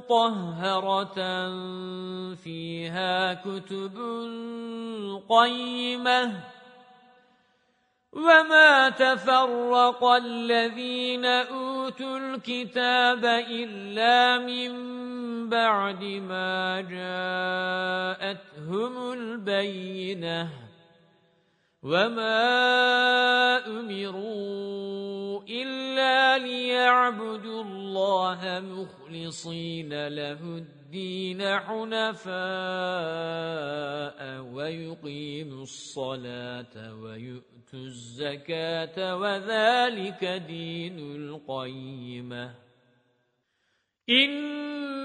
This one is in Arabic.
مطهرة فيها كتب قيمة. وما تفرق الذين أوتوا الكتاب إلا من بعد ما جاءتهم البينة. وما أمروا إلا ليعبدوا الله مخلصين له الدين حنفاء ويقيموا الصلاة ويؤتوا الزكاة وذلك دين القيمة.